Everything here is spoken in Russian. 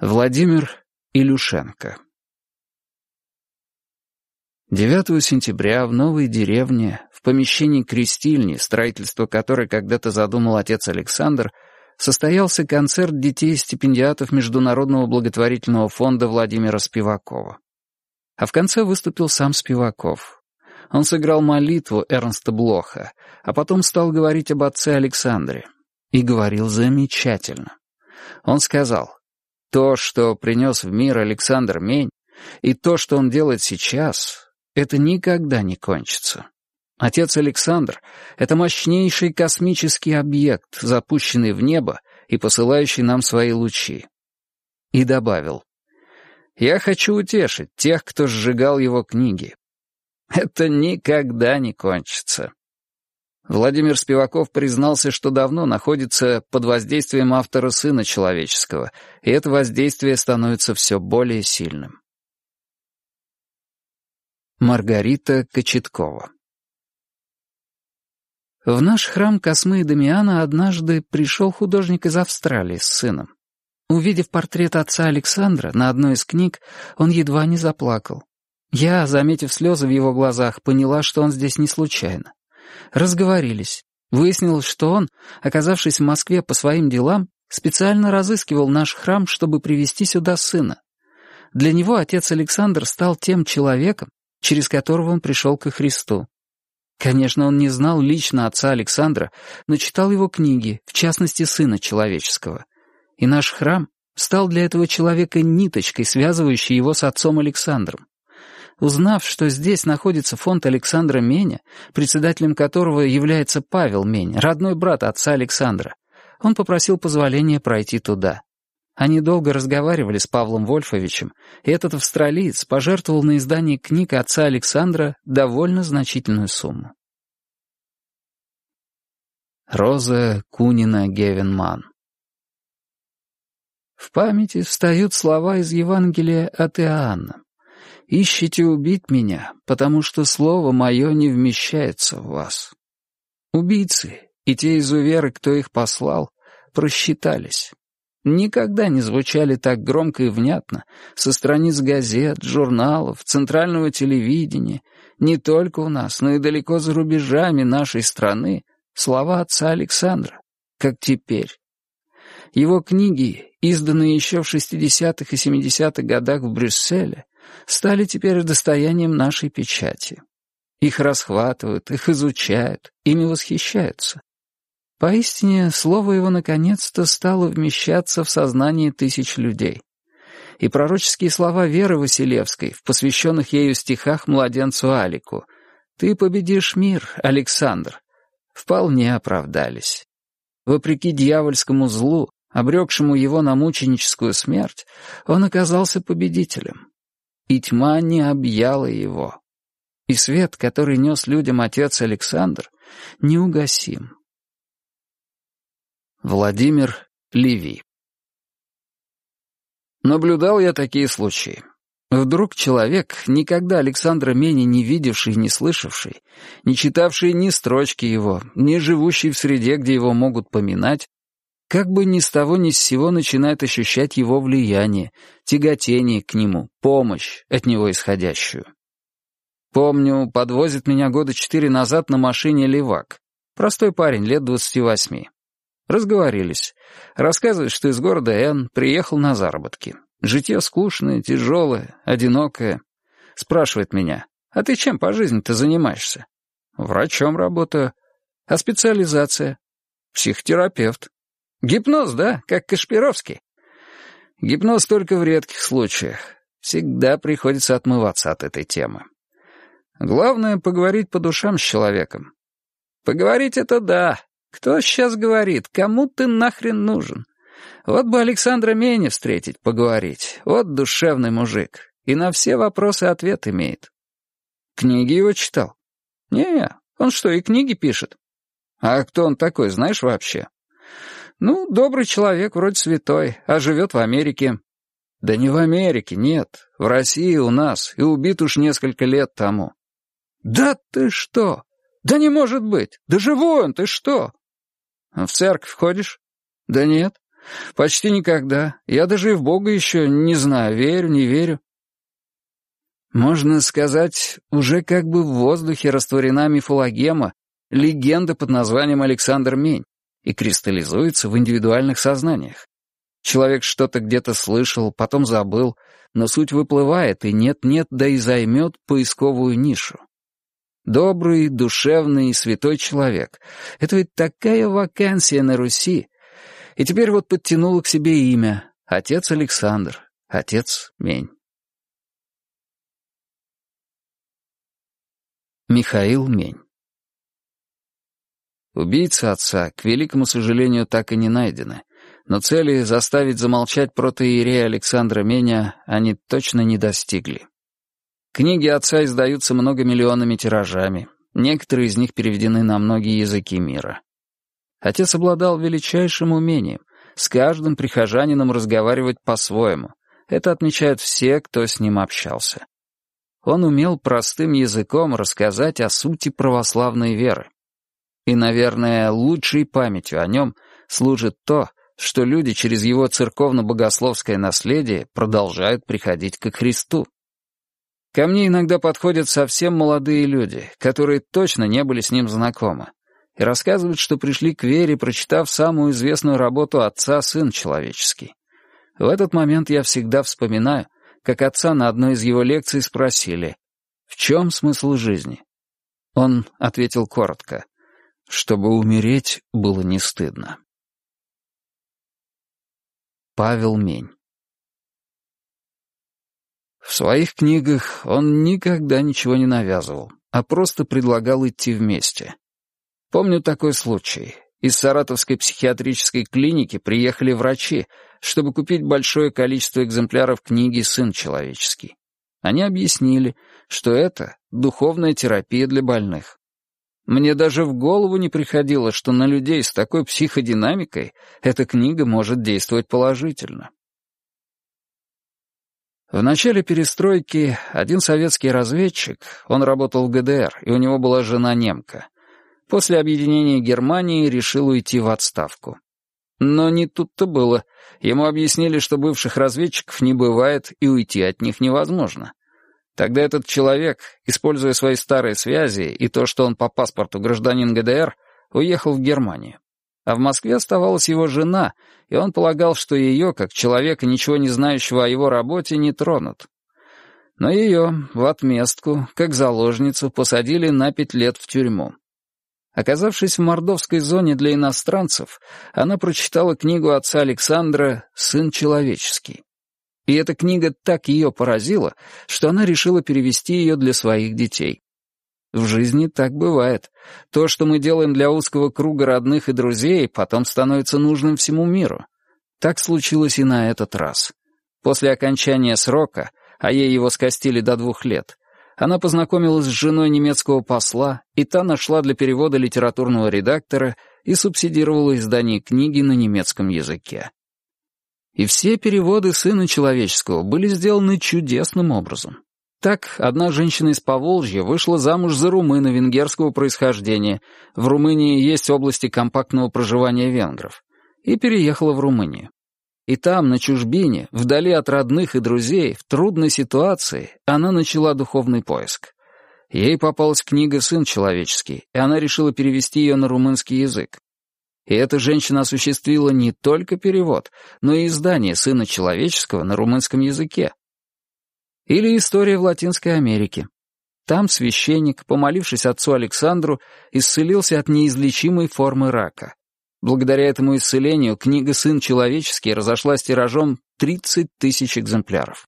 Владимир Илюшенко 9 сентября в новой деревне, в помещении крестильни, строительство которой когда-то задумал отец Александр, состоялся концерт детей-стипендиатов Международного благотворительного фонда Владимира Спивакова. А в конце выступил сам Спиваков. Он сыграл молитву Эрнста Блоха, а потом стал говорить об отце Александре. И говорил замечательно. Он сказал, «То, что принес в мир Александр Мень, и то, что он делает сейчас, это никогда не кончится. Отец Александр — это мощнейший космический объект, запущенный в небо и посылающий нам свои лучи». И добавил, «Я хочу утешить тех, кто сжигал его книги. Это никогда не кончится». Владимир Спиваков признался, что давно находится под воздействием автора Сына Человеческого, и это воздействие становится все более сильным. Маргарита Кочеткова В наш храм Космы и Дамиана однажды пришел художник из Австралии с сыном. Увидев портрет отца Александра на одной из книг, он едва не заплакал. Я, заметив слезы в его глазах, поняла, что он здесь не случайно. Разговорились. Выяснилось, что он, оказавшись в Москве по своим делам, специально разыскивал наш храм, чтобы привести сюда сына. Для него отец Александр стал тем человеком, через которого он пришел ко Христу. Конечно, он не знал лично отца Александра, но читал его книги, в частности, Сына Человеческого. И наш храм стал для этого человека ниточкой, связывающей его с отцом Александром. Узнав, что здесь находится фонд Александра Меня, председателем которого является Павел Мень, родной брат отца Александра, он попросил позволения пройти туда. Они долго разговаривали с Павлом Вольфовичем, и этот австралиец пожертвовал на издание книг отца Александра довольно значительную сумму. Роза Кунина Гевенман В памяти встают слова из Евангелия от Иоанна ищете убить меня, потому что слово мое не вмещается в вас. Убийцы и те изуверы, кто их послал, просчитались. Никогда не звучали так громко и внятно со страниц газет, журналов, центрального телевидения, не только у нас, но и далеко за рубежами нашей страны, слова отца Александра, как теперь. Его книги, изданные еще в 60-х и 70-х годах в Брюсселе, стали теперь достоянием нашей печати. Их расхватывают, их изучают, ими восхищаются. Поистине, слово его наконец-то стало вмещаться в сознание тысяч людей. И пророческие слова Веры Василевской в посвященных ею стихах младенцу Алику «Ты победишь мир, Александр», вполне оправдались. Вопреки дьявольскому злу, обрекшему его на мученическую смерть, он оказался победителем и тьма не объяла его. И свет, который нес людям отец Александр, неугасим. Владимир Леви Наблюдал я такие случаи. Вдруг человек, никогда Александра менее не видевший и не слышавший, не читавший ни строчки его, не живущий в среде, где его могут поминать, как бы ни с того ни с сего начинает ощущать его влияние, тяготение к нему, помощь от него исходящую. Помню, подвозит меня года четыре назад на машине левак. Простой парень, лет двадцати восьми. Разговорились. Рассказывает, что из города Н приехал на заработки. Житье скучное, тяжелое, одинокое. Спрашивает меня, а ты чем по жизни-то занимаешься? Врачом работаю. А специализация? Психотерапевт. Гипноз, да, как Кашпировский. Гипноз только в редких случаях. Всегда приходится отмываться от этой темы. Главное — поговорить по душам с человеком. Поговорить — это да. Кто сейчас говорит? Кому ты нахрен нужен? Вот бы Александра Меня встретить, поговорить. Вот душевный мужик. И на все вопросы ответ имеет. Книги его читал? Не, он что, и книги пишет? А кто он такой, знаешь вообще? Ну, добрый человек, вроде святой, а живет в Америке. Да не в Америке, нет. В России у нас, и убит уж несколько лет тому. Да ты что? Да не может быть! Да живой он, ты что? В церковь ходишь? Да нет. Почти никогда. Я даже и в Бога еще не знаю, верю, не верю. Можно сказать, уже как бы в воздухе растворена мифологема, легенда под названием Александр Мень, и кристаллизуется в индивидуальных сознаниях. Человек что-то где-то слышал, потом забыл, но суть выплывает, и нет-нет, да и займет поисковую нишу. Добрый, душевный и святой человек. Это ведь такая вакансия на Руси. И теперь вот подтянула к себе имя. Отец Александр, отец Мень. Михаил Мень Убийца отца, к великому сожалению, так и не найдены, но цели заставить замолчать протоиерея Александра Меня они точно не достигли. Книги отца издаются многомиллионными тиражами, некоторые из них переведены на многие языки мира. Отец обладал величайшим умением с каждым прихожанином разговаривать по-своему. Это отмечают все, кто с ним общался. Он умел простым языком рассказать о сути православной веры. И, наверное, лучшей памятью о нем служит то, что люди через его церковно-богословское наследие продолжают приходить к Христу. Ко мне иногда подходят совсем молодые люди, которые точно не были с ним знакомы, и рассказывают, что пришли к вере, прочитав самую известную работу отца «Сын человеческий». В этот момент я всегда вспоминаю, как отца на одной из его лекций спросили, «В чем смысл жизни?» Он ответил коротко, «Чтобы умереть было не стыдно». Павел Мень в своих книгах он никогда ничего не навязывал, а просто предлагал идти вместе. Помню такой случай. Из Саратовской психиатрической клиники приехали врачи, чтобы купить большое количество экземпляров книги «Сын человеческий». Они объяснили, что это духовная терапия для больных. Мне даже в голову не приходило, что на людей с такой психодинамикой эта книга может действовать положительно. В начале перестройки один советский разведчик, он работал в ГДР, и у него была жена немка, после объединения Германии решил уйти в отставку. Но не тут-то было. Ему объяснили, что бывших разведчиков не бывает, и уйти от них невозможно. Тогда этот человек, используя свои старые связи и то, что он по паспорту гражданин ГДР, уехал в Германию. А в Москве оставалась его жена, и он полагал, что ее, как человека, ничего не знающего о его работе, не тронут. Но ее, в отместку, как заложницу, посадили на пять лет в тюрьму. Оказавшись в мордовской зоне для иностранцев, она прочитала книгу отца Александра «Сын человеческий». И эта книга так ее поразила, что она решила перевести ее для своих детей. В жизни так бывает. То, что мы делаем для узкого круга родных и друзей, потом становится нужным всему миру. Так случилось и на этот раз. После окончания срока, а ей его скостили до двух лет, она познакомилась с женой немецкого посла, и та нашла для перевода литературного редактора и субсидировала издание книги на немецком языке. И все переводы «Сына человеческого» были сделаны чудесным образом. Так, одна женщина из Поволжья вышла замуж за румына венгерского происхождения, в Румынии есть области компактного проживания венгров, и переехала в Румынию. И там, на чужбине, вдали от родных и друзей, в трудной ситуации, она начала духовный поиск. Ей попалась книга «Сын человеческий», и она решила перевести ее на румынский язык. И эта женщина осуществила не только перевод, но и издание «Сына человеческого» на румынском языке. Или история в Латинской Америке. Там священник, помолившись отцу Александру, исцелился от неизлечимой формы рака. Благодаря этому исцелению книга «Сын человеческий» разошлась тиражом 30 тысяч экземпляров.